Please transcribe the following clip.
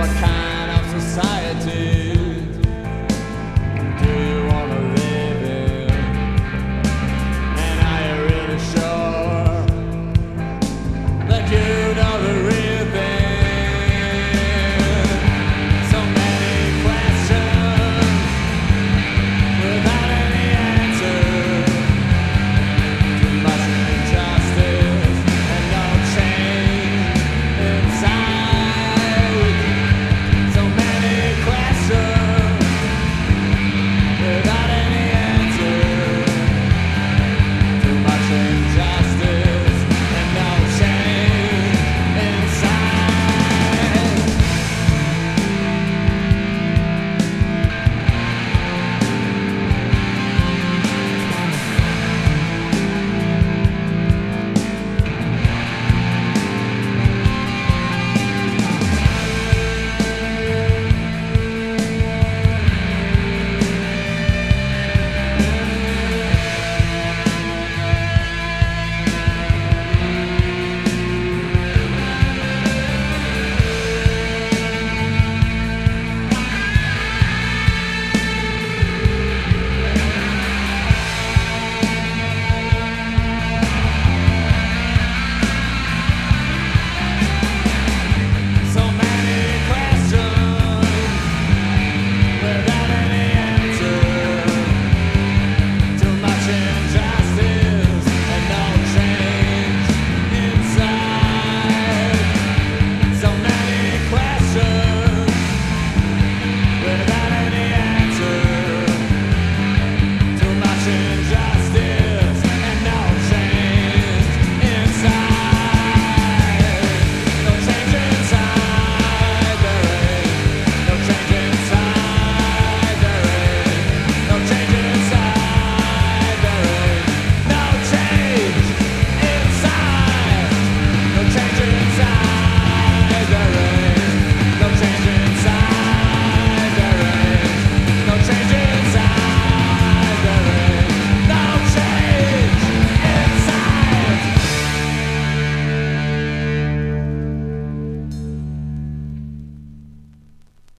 what kind